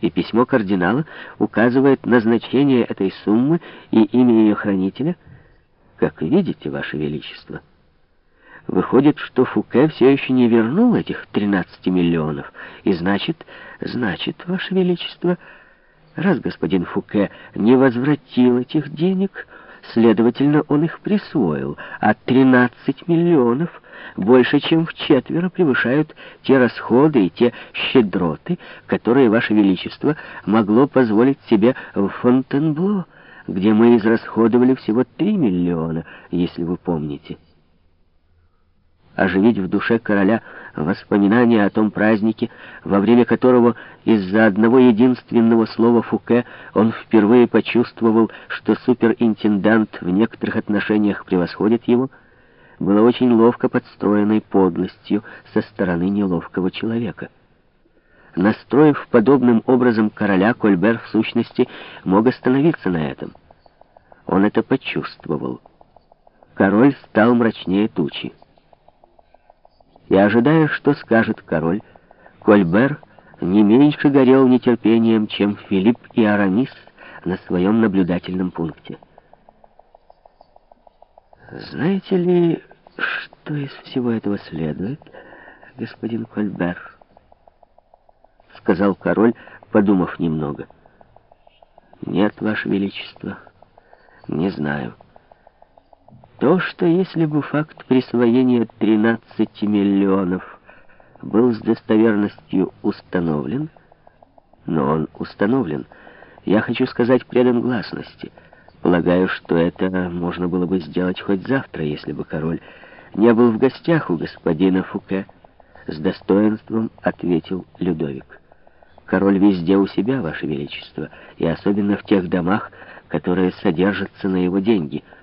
и письмо кардинала указывает назначение этой суммы и имя ее хранителя, как видите, Ваше Величество. Выходит, что Фуке все еще не вернул этих 13 миллионов, и значит, значит, Ваше Величество, раз господин Фуке не возвратил этих денег, следовательно, он их присвоил, а 13 миллионов больше, чем в четверо превышают те расходы и те щедроты, которые Ваше Величество могло позволить себе в Фонтенбло, где мы израсходовали всего 3 миллиона, если вы помните оживить в душе короля воспоминания о том празднике, во время которого из-за одного единственного слова Фуке он впервые почувствовал, что суперинтендант в некоторых отношениях превосходит его, было очень ловко подстроенной подлостью со стороны неловкого человека. Настроив подобным образом короля, Кольбер в сущности мог остановиться на этом. Он это почувствовал. Король стал мрачнее тучи и, ожидая, что скажет король, Кольбер не меньше горел нетерпением, чем Филипп и Арамис на своем наблюдательном пункте. «Знаете ли, что из всего этого следует, господин Кольбер?» — сказал король, подумав немного. «Нет, Ваше Величество, не знаю». То, что если бы факт присвоения 13 миллионов был с достоверностью установлен, но он установлен, я хочу сказать предан гласности. Полагаю, что это можно было бы сделать хоть завтра, если бы король не был в гостях у господина Фуке. С достоинством ответил Людовик. Король везде у себя, Ваше Величество, и особенно в тех домах, которые содержатся на его деньги —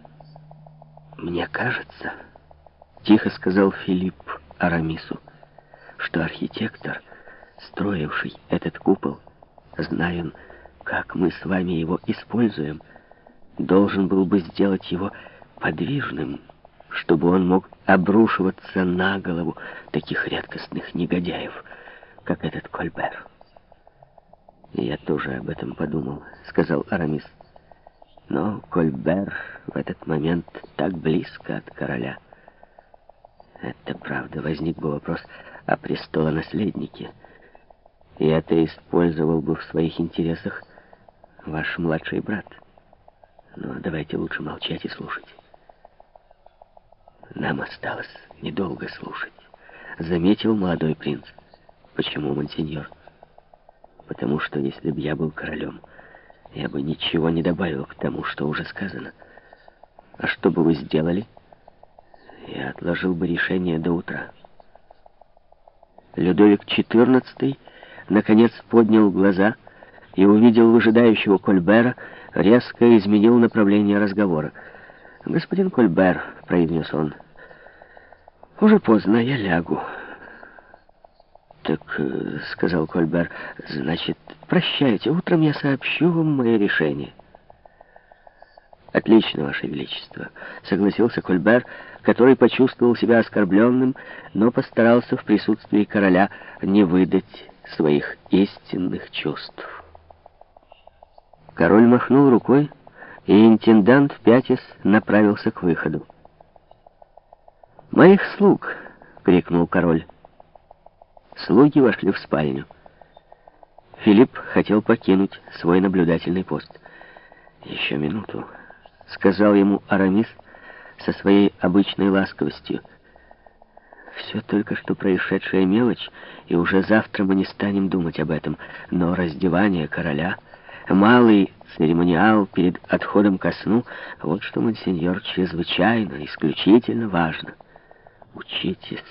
«Мне кажется, — тихо сказал Филипп Арамису, — что архитектор, строивший этот купол, зная, как мы с вами его используем, должен был бы сделать его подвижным, чтобы он мог обрушиваться на голову таких редкостных негодяев, как этот Кольбер. «Я тоже об этом подумал», — сказал Арамис. Но Кольбер в этот момент так близко от короля. Это правда, возник бы вопрос о престолонаследнике. И это использовал бы в своих интересах ваш младший брат. Но давайте лучше молчать и слушать. Нам осталось недолго слушать, заметил молодой принц. Почему, монсеньор? Потому что если бы я был королем, я бы ничего не добавил к тому, что уже сказано. А что бы вы сделали? Я отложил бы решение до утра. Людовик XIV наконец поднял глаза и увидел выжидающего Кольбера, резко изменил направление разговора. «Господин Кольбер», — произнес он, — «уже поздно, я лягу». «Так», э, — сказал Кольбер, — «значит, прощайте, утром я сообщу вам мое решение». «Отлично, Ваше Величество», — согласился Кольбер, который почувствовал себя оскорбленным, но постарался в присутствии короля не выдать своих истинных чувств. Король махнул рукой, и интендант пятис направился к выходу. «Моих слуг!» — крикнул король. Слуги вошли в спальню. Филипп хотел покинуть свой наблюдательный пост. «Еще минуту», — сказал ему Арамис со своей обычной ласковостью. «Все только что происшедшая мелочь, и уже завтра мы не станем думать об этом. Но раздевание короля, малый церемониал перед отходом ко сну, вот что, монсеньор, чрезвычайно, исключительно важно. Учитесь».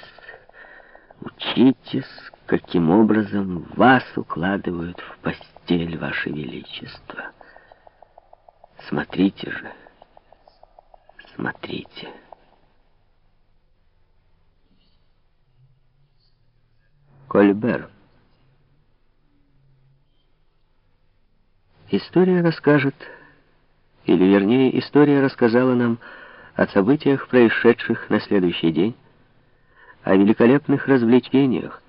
Учитесь, каким образом вас укладывают в постель, Ваше Величество. Смотрите же, смотрите. Кольбер. История расскажет, или вернее, история рассказала нам о событиях, происшедших на следующий день, о великолепных развлечениях,